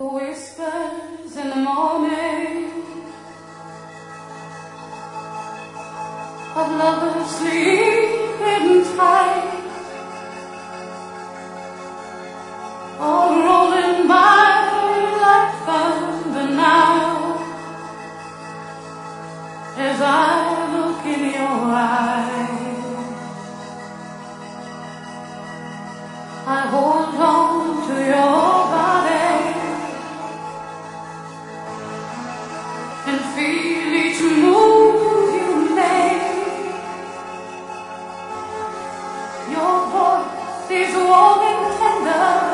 Whispers in the morning of lovers sleeping tight. As I look in your eyes, I hold. Your voice is warm and tender.